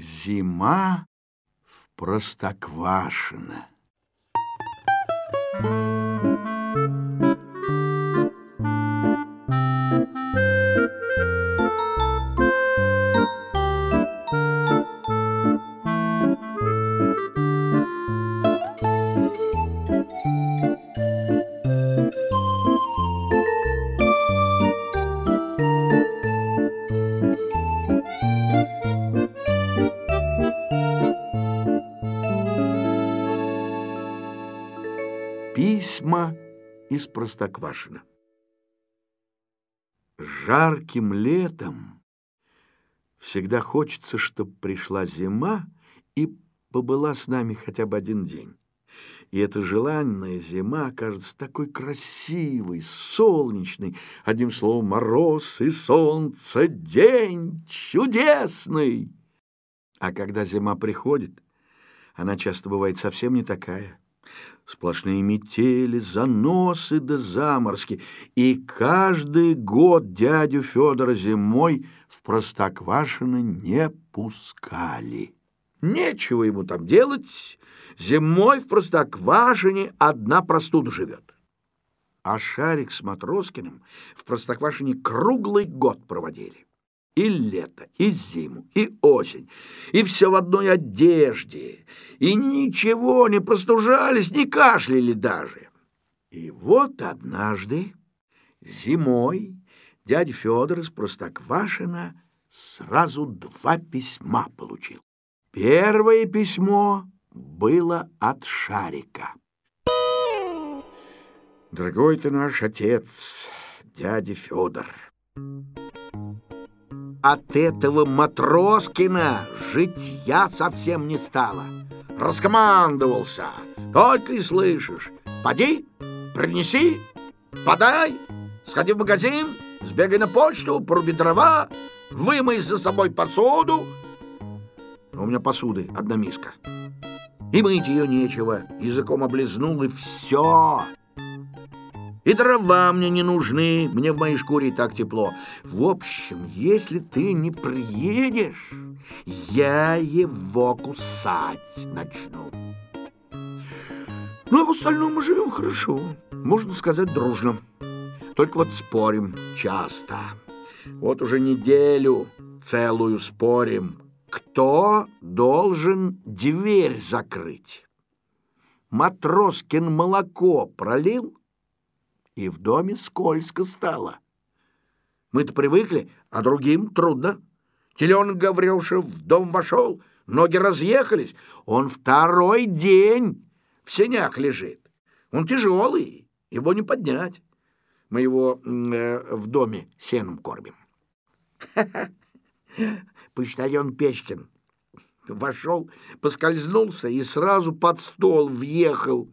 Зима в Простоквашино. Из Простоквашино. Жарким летом всегда хочется, чтобы пришла зима и побыла с нами хотя бы один день. И эта желанная зима кажется такой красивой, солнечной, одним словом, мороз и солнце, день чудесный. А когда зима приходит, она часто бывает совсем не такая – сплошные метели, заносы да заморски, и каждый год дядю Федора зимой в Простоквашино не пускали. Нечего ему там делать, зимой в Простоквашине одна простуда живет. А Шарик с Матроскиным в Простоквашине круглый год проводили и лето, и зиму, и осень, и все в одной одежде, и ничего, не простужались, не кашляли даже. И вот однажды зимой дядя Федор из Простоквашина сразу два письма получил. Первое письмо было от Шарика. «Дорогой ты наш отец, дядя Федор!» От этого Матроскина житья совсем не стало. Раскомандовался. Только и слышишь. Поди, принеси, подай, сходи в магазин, сбегай на почту, поруби дрова, вымой за собой посуду. У меня посуды одна миска. И мыть ее нечего. Языком облизнул, и все. И дрова мне не нужны, мне в моей шкуре и так тепло. В общем, если ты не приедешь, я его кусать начну. Ну, а в остальном мы живем хорошо, можно сказать, дружно. Только вот спорим часто. Вот уже неделю целую спорим, кто должен дверь закрыть. Матроскин молоко пролил, и в доме скользко стало. Мы-то привыкли, а другим трудно. Теленок Гаврюша в дом вошел, ноги разъехались. Он второй день в сенях лежит. Он тяжелый, его не поднять. Мы его э, в доме сеном кормим. Почтальон Печкин вошел, поскользнулся и сразу под стол въехал.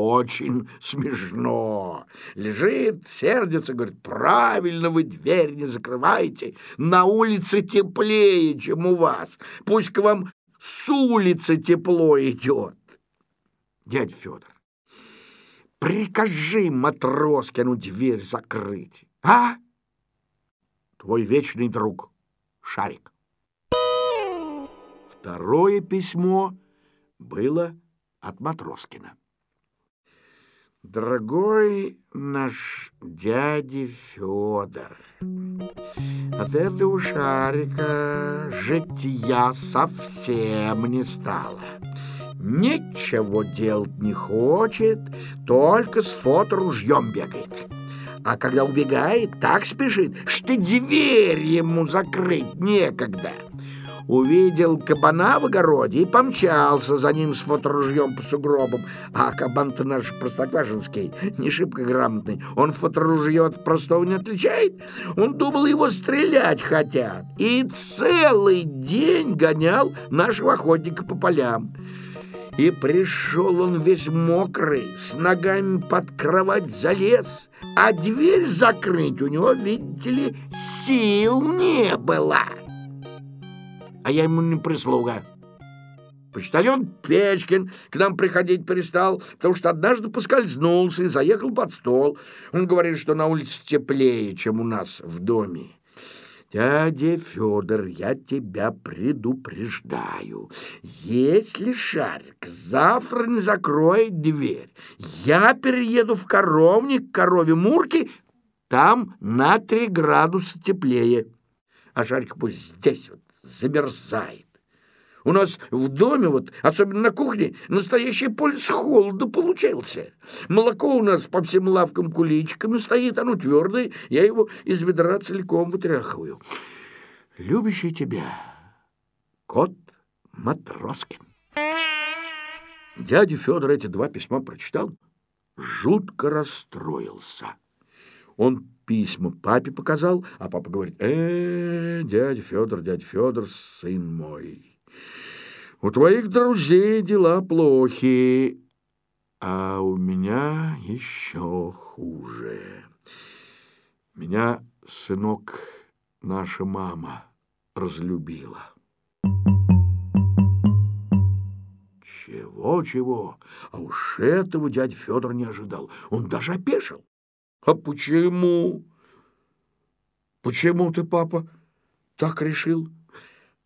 Очень смешно. Лежит, сердится, говорит, правильно вы дверь не закрываете. На улице теплее, чем у вас. Пусть к вам с улицы тепло идет. Дядь Федор, прикажи Матроскину дверь закрыть, а? Твой вечный друг Шарик. Второе письмо было от Матроскина. Дорогой наш дядя Федор, от этого шарика житья совсем не стало. Ничего делать не хочет, только с фоторужьем бегает. А когда убегает, так спешит, что дверь ему закрыть некогда увидел кабана в огороде и помчался за ним с фоторужьем по сугробам. А кабан-то наш простоквашинский, не шибко грамотный. Он фоторужье от простого не отличает. Он думал, его стрелять хотят. И целый день гонял нашего охотника по полям. И пришел он весь мокрый, с ногами под кровать залез, а дверь закрыть у него, видите ли, сил не было а я ему не прислуга. Почтальон Печкин к нам приходить перестал, потому что однажды поскользнулся и заехал под стол. Он говорит, что на улице теплее, чем у нас в доме. Дядя Федор, я тебя предупреждаю. Если Шарик завтра не закроет дверь, я перееду в коровник к корове Мурки, там на три градуса теплее. А Шарик пусть здесь вот замерзает. У нас в доме, вот, особенно на кухне, настоящий полис холода получился. Молоко у нас по всем лавкам куличками стоит, оно твердое, я его из ведра целиком вытряхиваю. Любящий тебя, кот Матроскин. Дядя Федор эти два письма прочитал, жутко расстроился. Он письма папе показал, а папа говорит, э, дядя Федор, дядя Федор, сын мой, у твоих друзей дела плохи, а у меня еще хуже. Меня, сынок, наша мама разлюбила. Чего-чего, а уж этого дядя Федор не ожидал. Он даже опешил. А почему? Почему ты, папа, так решил?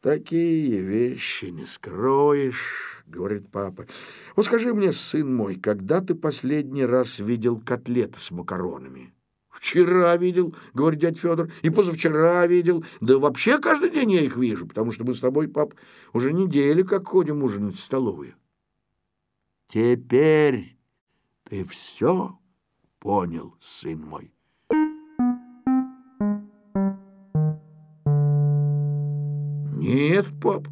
Такие вещи не скроешь, говорит папа. Вот скажи мне, сын мой, когда ты последний раз видел котлеты с макаронами? Вчера видел, говорит дядя Федор, и позавчера видел. Да вообще каждый день я их вижу, потому что мы с тобой, пап, уже недели как ходим ужинать в столовую. Теперь ты все понял, сын мой. Нет, пап,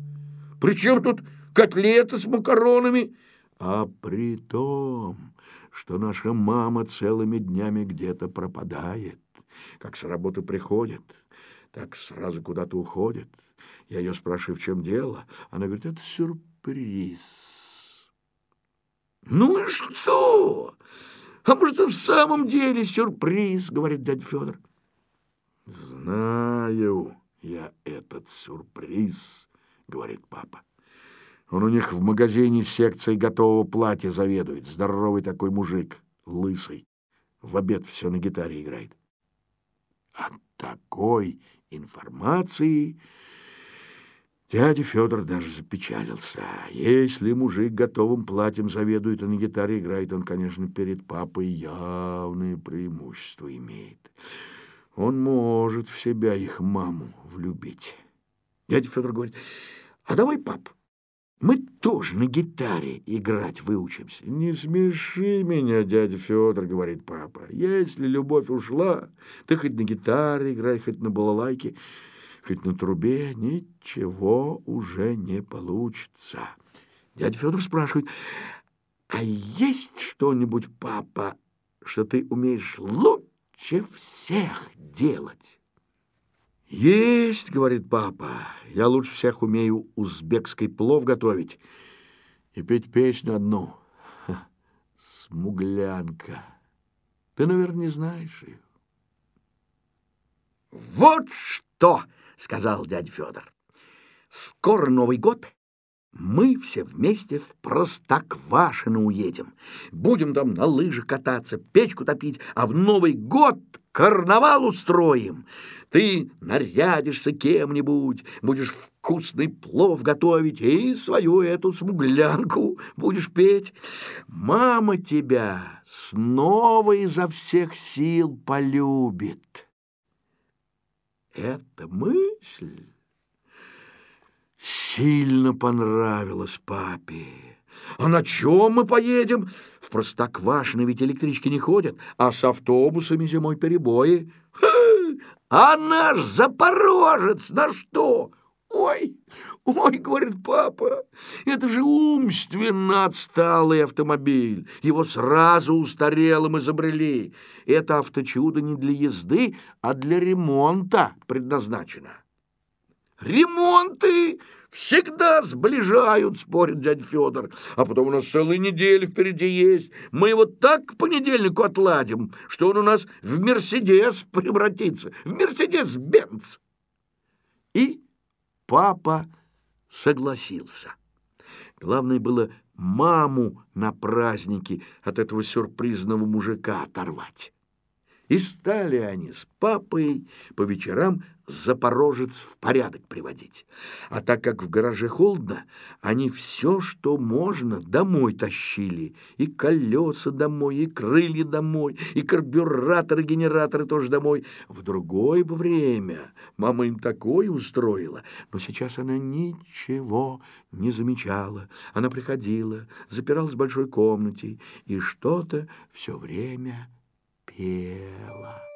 при чем тут котлеты с макаронами? А при том, что наша мама целыми днями где-то пропадает. Как с работы приходит, так сразу куда-то уходит. Я ее спрашиваю, в чем дело. Она говорит, это сюрприз. Ну и что? А может, и в самом деле сюрприз, говорит дядя Федор. Знаю я этот сюрприз, говорит папа. Он у них в магазине с секцией готового платья заведует. Здоровый такой мужик, лысый. В обед все на гитаре играет. От такой информации дядя Федор даже запечалился. Если мужик готовым платьем заведует и на гитаре играет, он, конечно, перед папой явное преимущество имеет. Он может в себя их маму влюбить. Дядя Федор говорит, а давай, пап, мы тоже на гитаре играть выучимся. Не смеши меня, дядя Федор, говорит папа. Если любовь ушла, ты хоть на гитаре играй, хоть на балалайке, хоть на трубе, ничего уже не получится. Дядя Федор спрашивает, а есть что-нибудь, папа, что ты умеешь лучше? всех делать. «Есть, — говорит папа, — я лучше всех умею узбекский плов готовить и петь песню одну. Ха, смуглянка. Ты, наверное, не знаешь ее». «Вот что!» — сказал дядя Федор. «Скоро Новый год, мы все вместе в Простоквашино уедем. Будем там на лыжах кататься, печку топить, а в Новый год карнавал устроим. Ты нарядишься кем-нибудь, будешь вкусный плов готовить и свою эту смуглянку будешь петь. Мама тебя снова изо всех сил полюбит. Эта мысль сильно понравилось папе. А на чем мы поедем? В Простоквашино ведь электрички не ходят, а с автобусами зимой перебои. А наш Запорожец на что? Ой, ой, говорит папа, это же умственно отсталый автомобиль. Его сразу устарелым изобрели. Это авточудо не для езды, а для ремонта предназначено. Ремонты всегда сближают, спорит дядя Федор. А потом у нас целая неделя впереди есть. Мы его так к понедельнику отладим, что он у нас в Мерседес превратится, в Мерседес-Бенц. И папа согласился. Главное было маму на празднике от этого сюрпризного мужика оторвать. И стали они с папой по вечерам Запорожец в порядок приводить. А так как в гараже холодно, они все, что можно, домой тащили. И колеса домой, и крылья домой, и карбюраторы, генераторы тоже домой. В другое время мама им такое устроила. Но сейчас она ничего не замечала. Она приходила, запиралась в большой комнате и что-то все время пела.